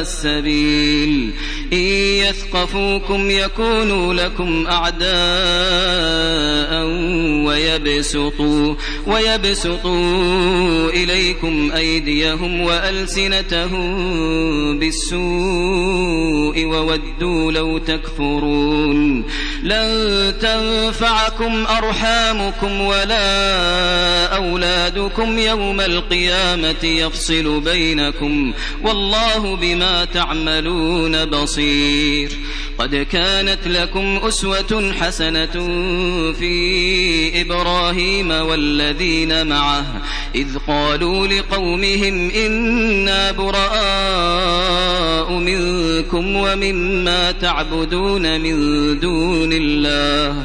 السبيل. إن يثقفوكم يكونوا لكم أعداء ويبسطوا, ويبسطوا إليكم أيديهم وألسنتهم بالسوء وودوا لو تكفرون. لن تنفعكم أرحامكم ولا أولادكم يوم القيامة يفصل بينكم والله بما تعملون بصير قد كانت لكم أسوة حسنة في إبراهيم والذين معه إذ قالوا لقومهم إنا براء منكم ومما تعبدون من دون الله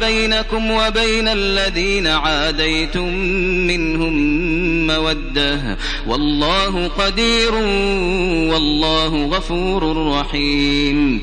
بينكم وبين الذين عاديتم منهم مودة. والله قدير والله غفور رحيم.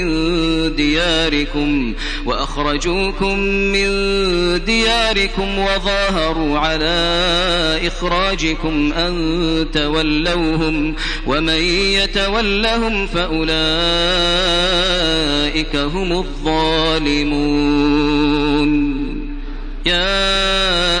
دياركم وأخرجوكم من دياركم وظاهروا على إخراجكم أن تولوهم ومن يتولهم فأولئك هم الظالمون. يا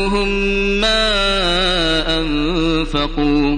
وآتوهم ما أنفقوا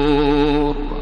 الصدور